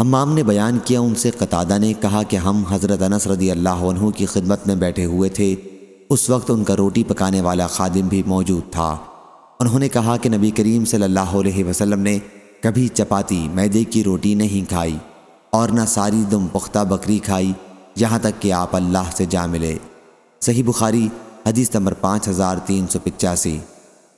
ہمام نے بیان کیا، ان سے قطادہ نے کہا کہ ہم حضرت انس رضی اللہ عنہ کی خدمت میں بیٹھے ہوئے تھے۔ اس وقت ان کا روٹی پکانے والا خادم بھی موجود تھا۔ انہوں نے کہا کہ نبی کریم صلی اللہ علیہ وسلم نے کبھی چپاتی، میدے کی روٹی نہیں کھائی اور نہ ساری دم پختہ بکری کھائی، یہاں تک کہ آپ اللہ سے جا ملے۔ صحیح بخاری، حدیث نمبر پانچ ہزار تین سو پچاسی۔